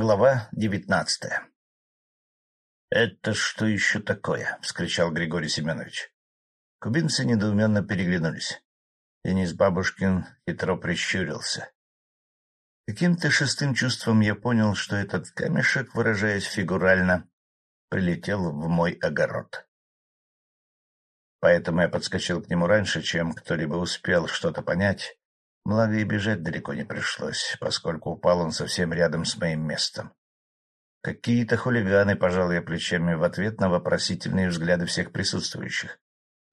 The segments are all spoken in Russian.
Глава девятнадцатая «Это что еще такое?» — вскричал Григорий Семенович. Кубинцы недоуменно переглянулись. Денис Бабушкин хитро прищурился. Каким-то шестым чувством я понял, что этот камешек, выражаясь фигурально, прилетел в мой огород. Поэтому я подскочил к нему раньше, чем кто-либо успел что-то понять, Благо и бежать далеко не пришлось, поскольку упал он совсем рядом с моим местом. Какие-то хулиганы пожал я плечами в ответ на вопросительные взгляды всех присутствующих.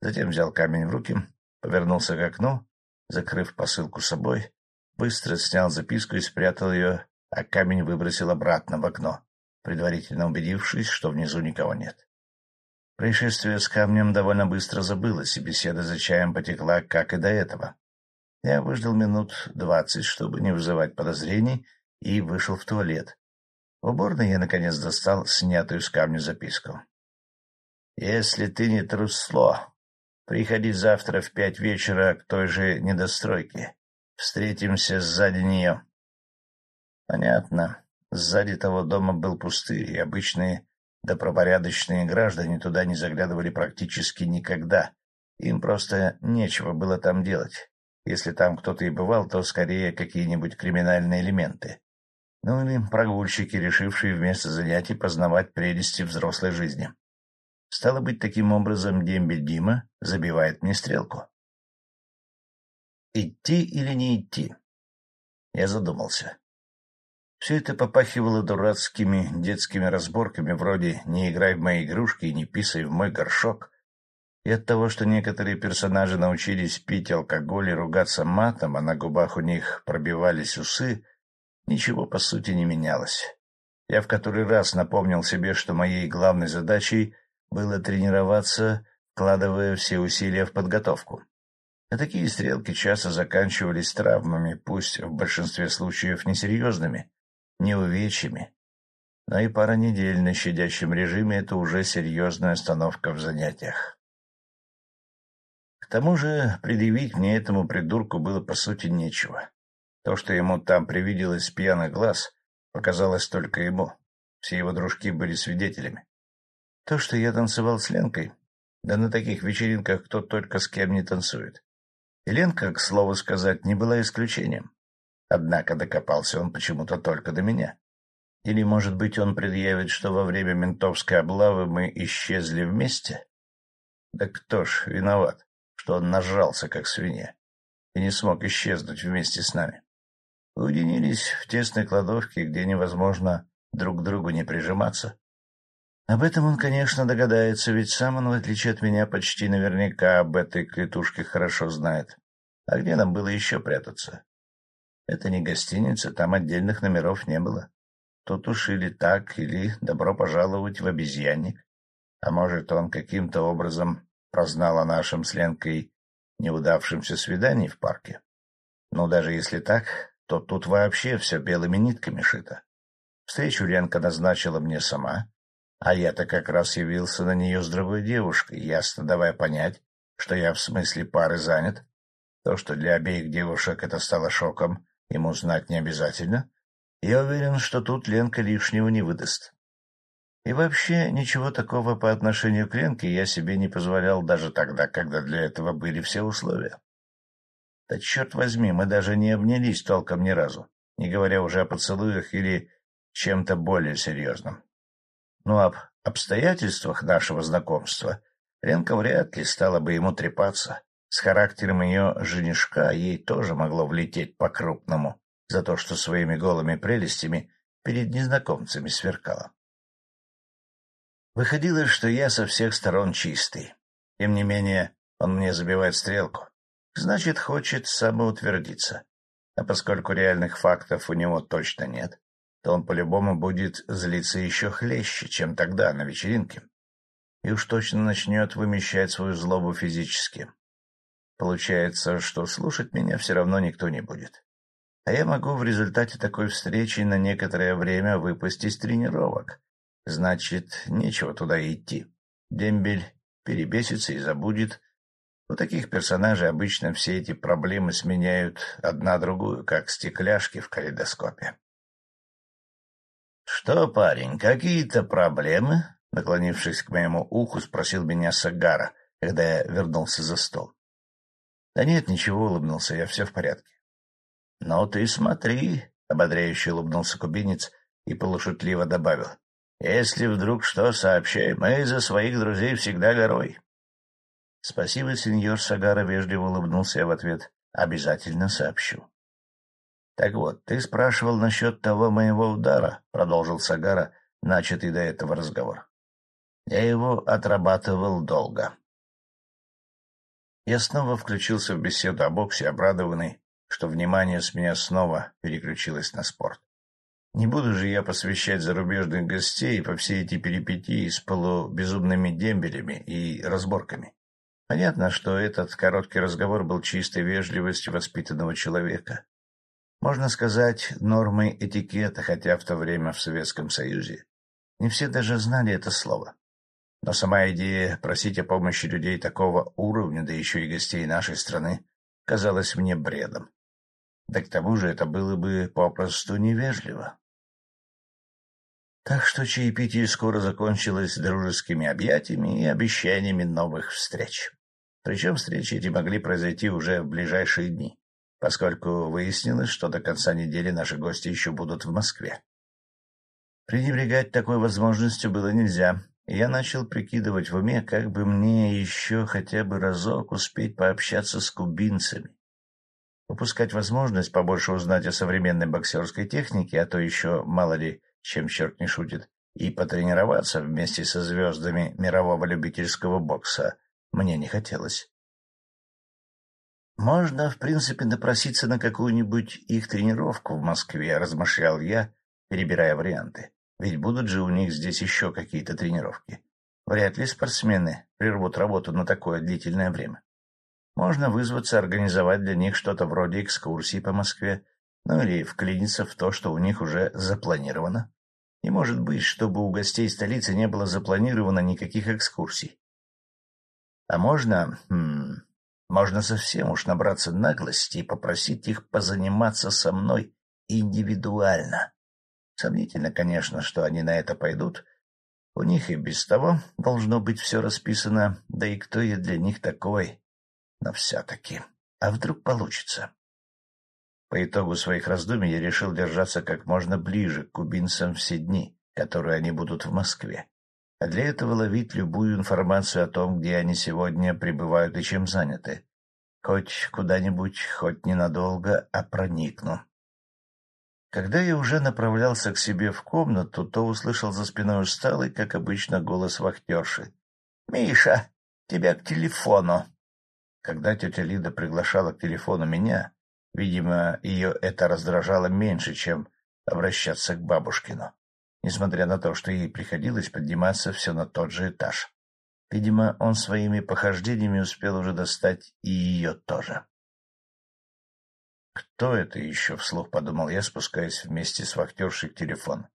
Затем взял камень в руки, повернулся к окну, закрыв посылку собой, быстро снял записку и спрятал ее, а камень выбросил обратно в окно, предварительно убедившись, что внизу никого нет. Происшествие с камнем довольно быстро забылось, и беседа за чаем потекла, как и до этого. Я выждал минут двадцать, чтобы не вызывать подозрений, и вышел в туалет. В уборной я, наконец, достал снятую с камня записку. — Если ты не трусло, приходи завтра в пять вечера к той же недостройке. Встретимся сзади нее. Понятно. Сзади того дома был пустырь, и обычные добропорядочные граждане туда не заглядывали практически никогда. Им просто нечего было там делать. Если там кто-то и бывал, то скорее какие-нибудь криминальные элементы. Ну или прогульщики, решившие вместо занятий познавать прелести взрослой жизни. Стало быть, таким образом дембель Дима забивает мне стрелку. Идти или не идти? Я задумался. Все это попахивало дурацкими детскими разборками вроде «не играй в мои игрушки и не писай в мой горшок», и от того, что некоторые персонажи научились пить алкоголь и ругаться матом, а на губах у них пробивались усы, ничего по сути не менялось. Я в который раз напомнил себе, что моей главной задачей было тренироваться, вкладывая все усилия в подготовку. А такие стрелки часто заканчивались травмами, пусть в большинстве случаев несерьезными, не увечьями. Но и пара недель на щадящем режиме — это уже серьезная остановка в занятиях. К тому же предъявить мне этому придурку было по сути нечего. То, что ему там привиделось с пьяных глаз, показалось только ему. Все его дружки были свидетелями. То, что я танцевал с Ленкой, да на таких вечеринках кто только с кем не танцует. И Ленка, к слову сказать, не была исключением. Однако докопался он почему-то только до меня. Или, может быть, он предъявит, что во время ментовской облавы мы исчезли вместе? Да кто ж виноват? Что он нажрался, как свинья, и не смог исчезнуть вместе с нами. Уединились в тесной кладовке, где невозможно друг к другу не прижиматься. Об этом он, конечно, догадается, ведь сам он, в отличие от меня, почти наверняка об этой клетушке хорошо знает. А где нам было еще прятаться? Это не гостиница, там отдельных номеров не было. Тут уж или так, или добро пожаловать в обезьянник. А может, он каким-то образом прознал о нашем с Ленкой неудавшемся свидании в парке. Но даже если так, то тут вообще все белыми нитками шито. Встречу Ленка назначила мне сама, а я-то как раз явился на нее с другой девушкой, ясно давая понять, что я в смысле пары занят. То, что для обеих девушек это стало шоком, ему знать не обязательно. Я уверен, что тут Ленка лишнего не выдаст. И вообще ничего такого по отношению к Ленке я себе не позволял даже тогда, когда для этого были все условия. Да черт возьми, мы даже не обнялись толком ни разу, не говоря уже о поцелуях или чем-то более серьезном. Ну, об обстоятельствах нашего знакомства Ленка вряд ли стала бы ему трепаться. С характером ее женишка ей тоже могло влететь по-крупному за то, что своими голыми прелестями перед незнакомцами сверкала. Выходило, что я со всех сторон чистый. Тем не менее, он мне забивает стрелку. Значит, хочет самоутвердиться. А поскольку реальных фактов у него точно нет, то он по-любому будет злиться еще хлеще, чем тогда на вечеринке. И уж точно начнет вымещать свою злобу физически. Получается, что слушать меня все равно никто не будет. А я могу в результате такой встречи на некоторое время выпасть из тренировок, Значит, нечего туда идти. Дембель перебесится и забудет. У таких персонажей обычно все эти проблемы сменяют одна другую, как стекляшки в калейдоскопе. — Что, парень, какие-то проблемы? — наклонившись к моему уху, спросил меня Сагара, когда я вернулся за стол. — Да нет, ничего, — улыбнулся я, — все в порядке. — Ну ты смотри, — ободряюще улыбнулся кубинец и полушутливо добавил. — Если вдруг что, сообщай, мы за своих друзей всегда горой. — Спасибо, сеньор Сагара, — вежливо улыбнулся я в ответ. — Обязательно сообщу. — Так вот, ты спрашивал насчет того моего удара, — продолжил Сагара, начатый до этого разговор. Я его отрабатывал долго. Я снова включился в беседу о боксе, обрадованный, что внимание с меня снова переключилось на спорт. Не буду же я посвящать зарубежных гостей по все эти перипетии с полубезумными дембелями и разборками. Понятно, что этот короткий разговор был чистой вежливостью воспитанного человека. Можно сказать, нормой этикета, хотя в то время в Советском Союзе не все даже знали это слово. Но сама идея просить о помощи людей такого уровня, да еще и гостей нашей страны, казалась мне бредом. Да к тому же это было бы попросту невежливо. Так что чаепитие скоро закончилось дружескими объятиями и обещаниями новых встреч. Причем встречи эти могли произойти уже в ближайшие дни поскольку выяснилось, что до конца недели наши гости еще будут в Москве. Пренебрегать такой возможностью было нельзя, и я начал прикидывать в уме, как бы мне еще хотя бы разок успеть пообщаться с кубинцами. Упускать возможность побольше узнать о современной боксерской технике, а то еще, мало ли, чем черт не шутит, и потренироваться вместе со звездами мирового любительского бокса мне не хотелось. Можно, в принципе, напроситься на какую-нибудь их тренировку в Москве, размышлял я, перебирая варианты. Ведь будут же у них здесь еще какие-то тренировки. Вряд ли спортсмены прервут работу на такое длительное время. Можно вызваться организовать для них что-то вроде экскурсии по Москве, ну или вклиниться в то, что у них уже запланировано. И может быть, чтобы у гостей столицы не было запланировано никаких экскурсий. А можно... Хм, можно совсем уж набраться наглости и попросить их позаниматься со мной индивидуально. Сомнительно, конечно, что они на это пойдут. У них и без того должно быть все расписано, да и кто я для них такой. Но все-таки. А вдруг получится? По итогу своих раздумий я решил держаться как можно ближе к кубинцам все дни, которые они будут в Москве а для этого ловить любую информацию о том, где они сегодня пребывают и чем заняты. Хоть куда-нибудь, хоть ненадолго, а проникну. Когда я уже направлялся к себе в комнату, то услышал за спиной усталый, как обычно, голос вахтерши. — Миша, тебя к телефону. Когда тетя Лида приглашала к телефону меня, видимо, ее это раздражало меньше, чем обращаться к бабушкину несмотря на то, что ей приходилось подниматься все на тот же этаж. Видимо, он своими похождениями успел уже достать и ее тоже. «Кто это еще?» — вслух подумал я, спускаясь вместе с вахтершей к телефону.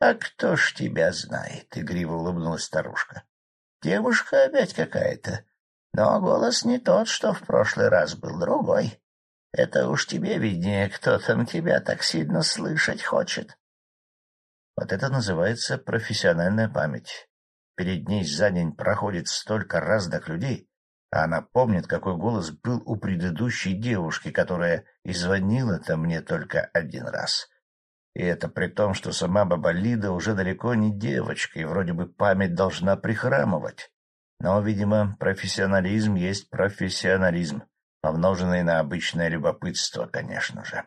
«А кто ж тебя знает?» — игриво улыбнулась старушка. «Девушка опять какая-то, но голос не тот, что в прошлый раз был, другой. Это уж тебе виднее, кто там тебя так сильно слышать хочет». Вот это называется профессиональная память. Перед ней за день проходит столько разных людей, а она помнит, какой голос был у предыдущей девушки, которая и звонила-то мне только один раз. И это при том, что сама баба Лида уже далеко не девочка, и вроде бы память должна прихрамывать. Но, видимо, профессионализм есть профессионализм, помноженный на обычное любопытство, конечно же.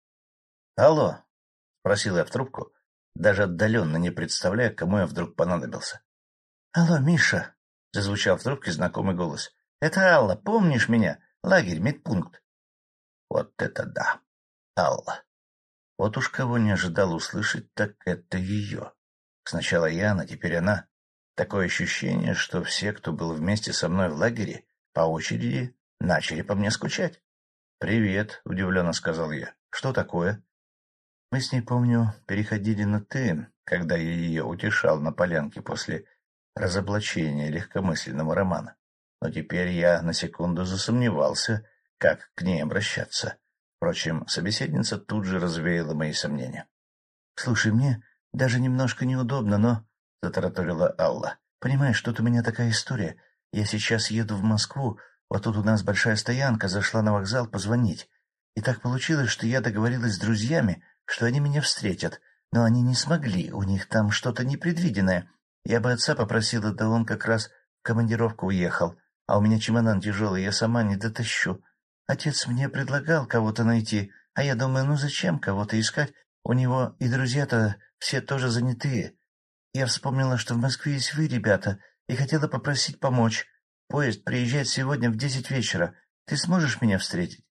— Алло, — спросил я в трубку, даже отдаленно не представляя, кому я вдруг понадобился. — Алло, Миша! — зазвучал в трубке знакомый голос. — Это Алла, помнишь меня? Лагерь, медпункт. Вот это да! Алла! Вот уж кого не ожидал услышать, так это ее. Сначала Яна, теперь она. Такое ощущение, что все, кто был вместе со мной в лагере, по очереди начали по мне скучать. — Привет, — удивленно сказал я. — Что такое? Мы с ней, помню, переходили на «ты», когда я ее утешал на полянке после разоблачения легкомысленного романа. Но теперь я на секунду засомневался, как к ней обращаться. Впрочем, собеседница тут же развеяла мои сомнения. — Слушай, мне даже немножко неудобно, но... — затараторила Алла. — Понимаешь, тут у меня такая история. Я сейчас еду в Москву, вот тут у нас большая стоянка, зашла на вокзал позвонить. И так получилось, что я договорилась с друзьями, что они меня встретят, но они не смогли, у них там что-то непредвиденное. Я бы отца попросила, да он как раз в командировку уехал, а у меня чемодан тяжелый, я сама не дотащу. Отец мне предлагал кого-то найти, а я думаю, ну зачем кого-то искать? У него и друзья-то все тоже занятые. Я вспомнила, что в Москве есть вы, ребята, и хотела попросить помочь. Поезд приезжает сегодня в десять вечера. Ты сможешь меня встретить?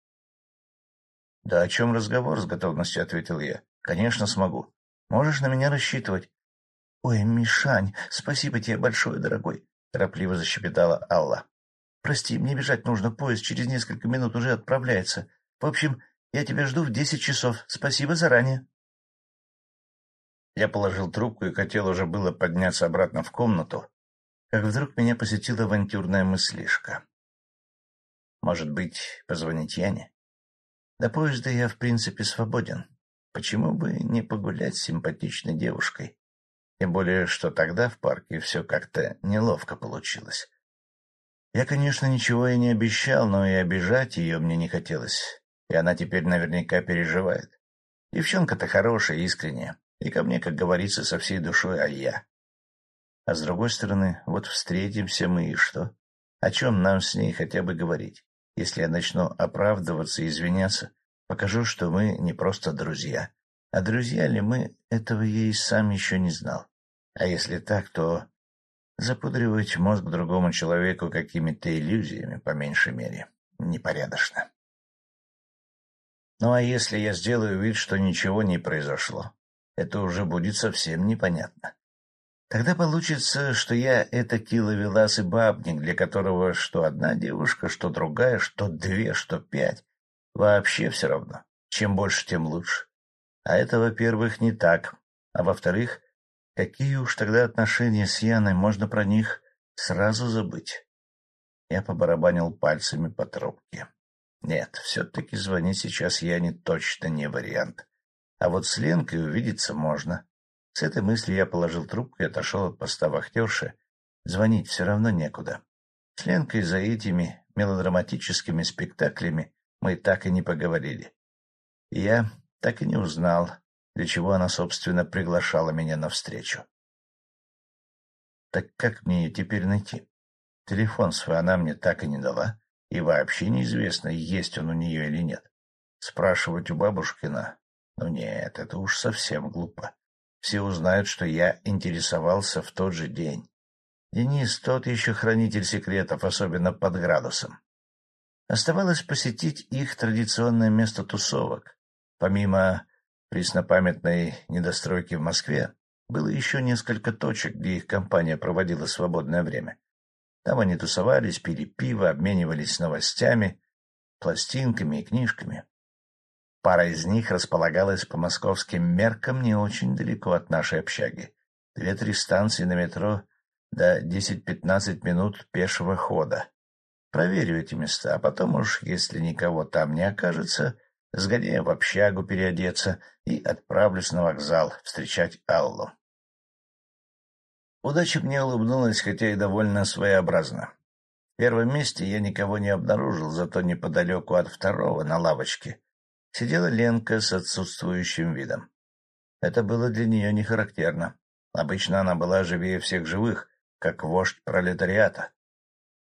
— Да о чем разговор? — с готовностью ответил я. — Конечно, смогу. Можешь на меня рассчитывать. — Ой, Мишань, спасибо тебе большое, дорогой, — торопливо защебетала Алла. — Прости, мне бежать нужно, поезд через несколько минут уже отправляется. В общем, я тебя жду в десять часов. Спасибо заранее. Я положил трубку и хотел уже было подняться обратно в комнату, как вдруг меня посетила авантюрная мыслишка. Может быть, позвонить Яне? До поезда я, в принципе, свободен. Почему бы не погулять с симпатичной девушкой? Тем более, что тогда в парке все как-то неловко получилось. Я, конечно, ничего и не обещал, но и обижать ее мне не хотелось, и она теперь наверняка переживает. Девчонка-то хорошая, искренняя, и ко мне, как говорится, со всей душой, а я. А с другой стороны, вот встретимся мы и что? О чем нам с ней хотя бы говорить? Если я начну оправдываться и извиняться, покажу, что мы не просто друзья. А друзья ли мы, этого я и сам еще не знал. А если так, то запудривать мозг другому человеку какими-то иллюзиями, по меньшей мере, непорядочно. Ну а если я сделаю вид, что ничего не произошло, это уже будет совсем непонятно. Тогда получится, что я это киловелас и бабник, для которого что одна девушка, что другая, что две, что пять. Вообще все равно. Чем больше, тем лучше. А это, во-первых, не так. А во-вторых, какие уж тогда отношения с Яной, можно про них сразу забыть. Я побарабанил пальцами по трубке. Нет, все-таки звонить сейчас Яне точно не вариант. А вот с Ленкой увидеться можно. С этой мыслью я положил трубку и отошел от поста вахтерши. Звонить все равно некуда. С Ленкой за этими мелодраматическими спектаклями мы так и не поговорили. И я так и не узнал, для чего она, собственно, приглашала меня навстречу. Так как мне ее теперь найти? Телефон свой она мне так и не дала, и вообще неизвестно, есть он у нее или нет. Спрашивать у бабушкина? Ну нет, это уж совсем глупо. Все узнают, что я интересовался в тот же день. Денис тот еще хранитель секретов, особенно под градусом. Оставалось посетить их традиционное место тусовок. Помимо преснопамятной недостройки в Москве, было еще несколько точек, где их компания проводила свободное время. Там они тусовались, пили пиво, обменивались новостями, пластинками и книжками. Пара из них располагалась по московским меркам не очень далеко от нашей общаги. Две-три станции на метро до десять-пятнадцать минут пешего хода. Проверю эти места, а потом уж, если никого там не окажется, сгоняю в общагу переодеться и отправлюсь на вокзал встречать Аллу. Удача мне улыбнулась, хотя и довольно своеобразно. В первом месте я никого не обнаружил, зато неподалеку от второго, на лавочке, сидела Ленка с отсутствующим видом. Это было для нее не характерно. Обычно она была живее всех живых, как вождь пролетариата.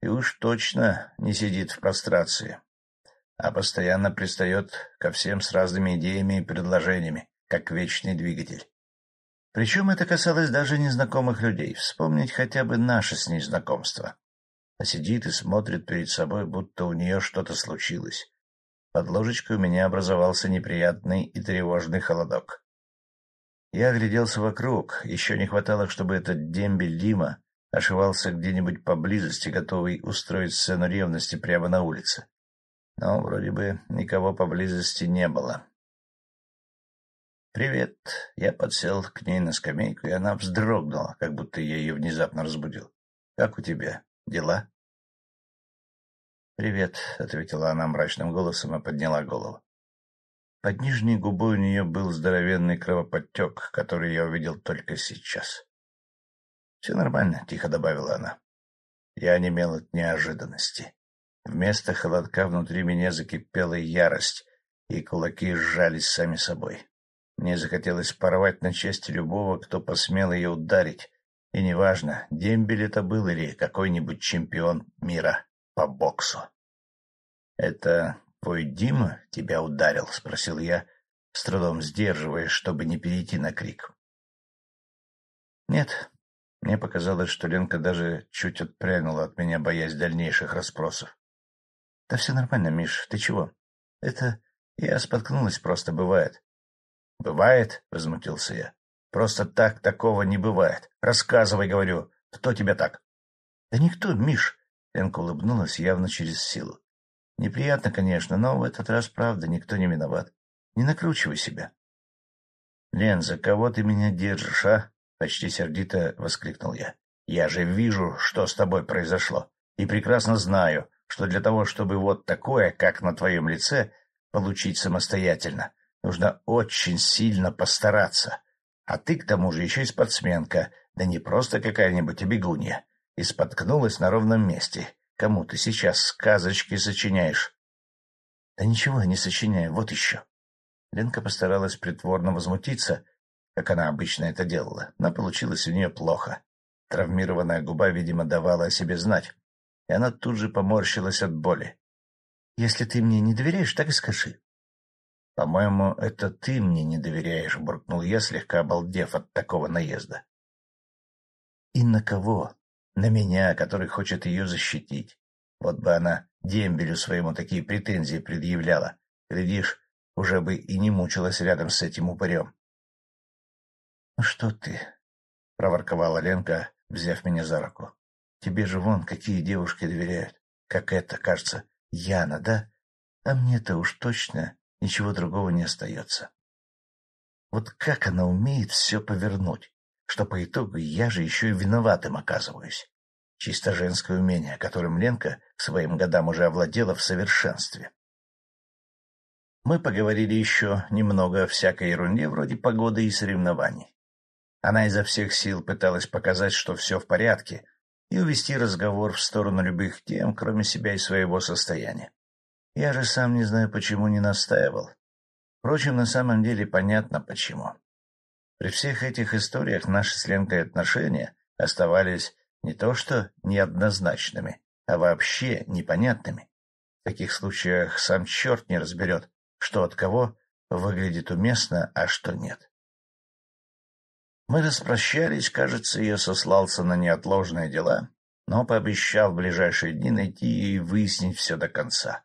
И уж точно не сидит в прострации, а постоянно пристает ко всем с разными идеями и предложениями, как вечный двигатель. Причем это касалось даже незнакомых людей, вспомнить хотя бы наше с ней знакомство. А сидит и смотрит перед собой, будто у нее что-то случилось, под ложечкой у меня образовался неприятный и тревожный холодок. Я огляделся вокруг, еще не хватало, чтобы этот дембель Дима ошивался где-нибудь поблизости, готовый устроить сцену ревности прямо на улице. Но вроде бы никого поблизости не было. «Привет!» Я подсел к ней на скамейку, и она вздрогнула, как будто я ее внезапно разбудил. «Как у тебя? Дела?» — Привет, — ответила она мрачным голосом и подняла голову. Под нижней губой у нее был здоровенный кровоподтек, который я увидел только сейчас. — Все нормально, — тихо добавила она. Я немел от неожиданности. Вместо холодка внутри меня закипела ярость, и кулаки сжались сами собой. Мне захотелось порвать на части любого, кто посмел ее ударить, и неважно, дембель это был или какой-нибудь чемпион мира по боксу. — Это твой Дима тебя ударил? — спросил я, с трудом сдерживаясь, чтобы не перейти на крик. — Нет. Мне показалось, что Ленка даже чуть отпрянула от меня, боясь дальнейших расспросов. — Да все нормально, Миш, ты чего? — Это я споткнулась, просто бывает. — Бывает? — возмутился я. — Просто так такого не бывает. Рассказывай, говорю, кто тебя так? — Да никто, Миш. Ленка улыбнулась явно через силу. — Неприятно, конечно, но в этот раз, правда, никто не виноват. Не накручивай себя. — Лен, за кого ты меня держишь, а? — почти сердито воскликнул я. — Я же вижу, что с тобой произошло, и прекрасно знаю, что для того, чтобы вот такое, как на твоем лице, получить самостоятельно, нужно очень сильно постараться. А ты, к тому же, еще и спортсменка, да не просто какая-нибудь бегунья, и споткнулась на ровном месте. Кому ты сейчас сказочки сочиняешь? — Да ничего я не сочиняю, вот еще. Ленка постаралась притворно возмутиться, как она обычно это делала, но получилось у нее плохо. Травмированная губа, видимо, давала о себе знать, и она тут же поморщилась от боли. — Если ты мне не доверяешь, так и скажи. — По-моему, это ты мне не доверяешь, — буркнул я, слегка обалдев от такого наезда. — И на кого? На меня, который хочет ее защитить. Вот бы она дембелю своему такие претензии предъявляла. Глядишь, уже бы и не мучилась рядом с этим упырем. — Ну что ты? — проворковала Ленка, взяв меня за руку. — Тебе же вон какие девушки доверяют. Как это, кажется, Яна, да? А мне-то уж точно ничего другого не остается. Вот как она умеет все повернуть, что по итогу я же еще и виноватым оказываюсь. Чисто женское умение, которым Ленка к своим годам уже овладела в совершенстве. Мы поговорили еще немного о всякой ерунде вроде погоды и соревнований. Она изо всех сил пыталась показать, что все в порядке, и увести разговор в сторону любых тем, кроме себя и своего состояния. Я же сам не знаю, почему не настаивал. Впрочем, на самом деле понятно, почему. При всех этих историях наши с Ленкой отношения оставались не то что неоднозначными, а вообще непонятными. В таких случаях сам черт не разберет, что от кого выглядит уместно, а что нет. Мы распрощались, кажется, я сослался на неотложные дела, но пообещал в ближайшие дни найти и выяснить все до конца.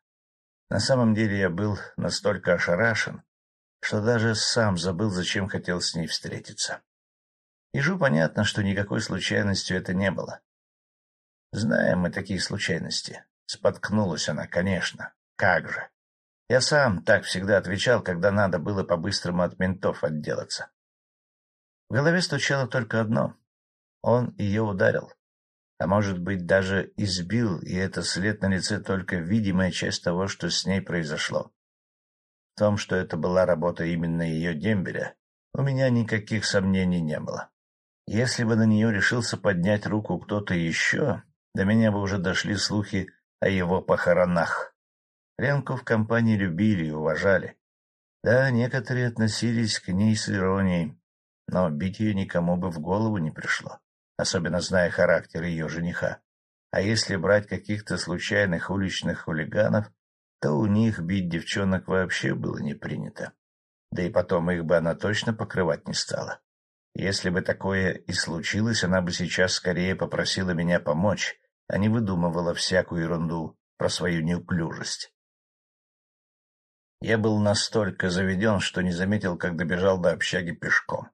На самом деле я был настолько ошарашен, что даже сам забыл, зачем хотел с ней встретиться. Ежу понятно, что никакой случайностью это не было. Знаем мы такие случайности. Споткнулась она, конечно. Как же. Я сам так всегда отвечал, когда надо было по-быстрому от ментов отделаться. В голове стучало только одно. Он ее ударил. А может быть, даже избил, и это след на лице только видимая часть того, что с ней произошло. В том, что это была работа именно ее дембеля, у меня никаких сомнений не было. Если бы на нее решился поднять руку кто-то еще, до меня бы уже дошли слухи о его похоронах. Ленку в компании любили и уважали. Да, некоторые относились к ней с иронией, но бить ее никому бы в голову не пришло, особенно зная характер ее жениха. А если брать каких-то случайных уличных хулиганов, то у них бить девчонок вообще было не принято. Да и потом их бы она точно покрывать не стала. Если бы такое и случилось, она бы сейчас скорее попросила меня помочь, а не выдумывала всякую ерунду про свою неуклюжесть. Я был настолько заведен, что не заметил, как добежал до общаги пешком.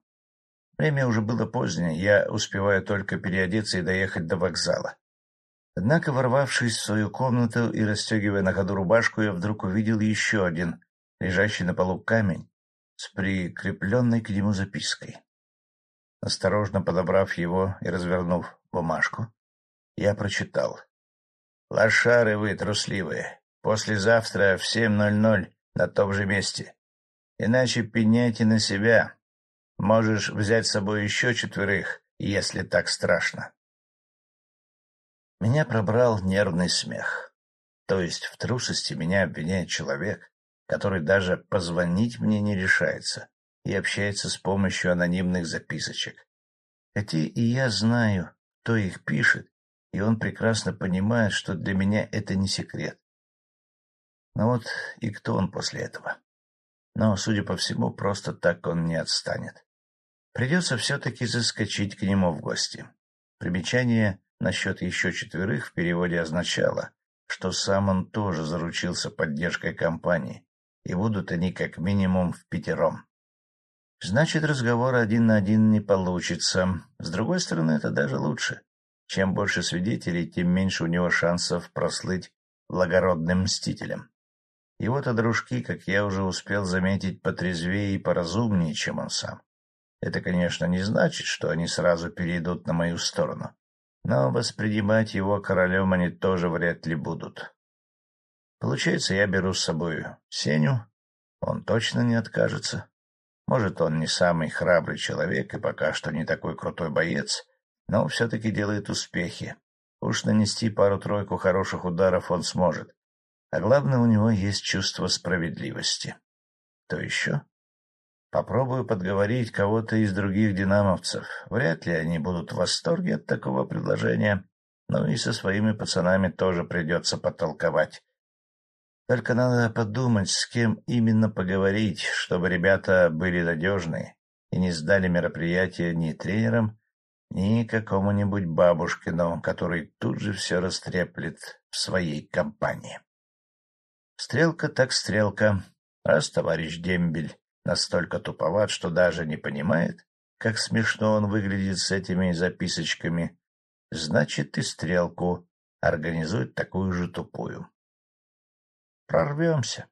Время уже было позднее, я успеваю только переодеться и доехать до вокзала. Однако, ворвавшись в свою комнату и расстегивая на ходу рубашку, я вдруг увидел еще один, лежащий на полу камень, с прикрепленной к нему запиской. Осторожно подобрав его и развернув бумажку, я прочитал. «Лошары вы, трусливые! Послезавтра в семь ноль ноль на том же месте. Иначе пеняйте на себя. Можешь взять с собой еще четверых, если так страшно. Меня пробрал нервный смех. То есть в трусости меня обвиняет человек, который даже позвонить мне не решается и общается с помощью анонимных записочек. Хотя и я знаю, кто их пишет, и он прекрасно понимает, что для меня это не секрет. Но вот и кто он после этого? Но, судя по всему, просто так он не отстанет. Придется все-таки заскочить к нему в гости. Примечание насчет еще четверых в переводе означало, что сам он тоже заручился поддержкой компании, и будут они как минимум в пятером. Значит, разговор один на один не получится. С другой стороны, это даже лучше. Чем больше свидетелей, тем меньше у него шансов прослыть благородным мстителем. Его-то дружки, как я уже успел заметить, потрезвее и поразумнее, чем он сам. Это, конечно, не значит, что они сразу перейдут на мою сторону, но воспринимать его королем они тоже вряд ли будут. Получается, я беру с собой Сеню, он точно не откажется. Может, он не самый храбрый человек и пока что не такой крутой боец, но все-таки делает успехи. Уж нанести пару-тройку хороших ударов он сможет. А главное, у него есть чувство справедливости. То еще? Попробую подговорить кого-то из других динамовцев. Вряд ли они будут в восторге от такого предложения, но и со своими пацанами тоже придется потолковать. Только надо подумать, с кем именно поговорить, чтобы ребята были надежны и не сдали мероприятие ни тренерам, ни какому-нибудь бабушкину, который тут же все растреплет в своей компании. Стрелка так стрелка. Раз товарищ Дембель настолько туповат, что даже не понимает, как смешно он выглядит с этими записочками, значит и стрелку организует такую же тупую. Прорвемся.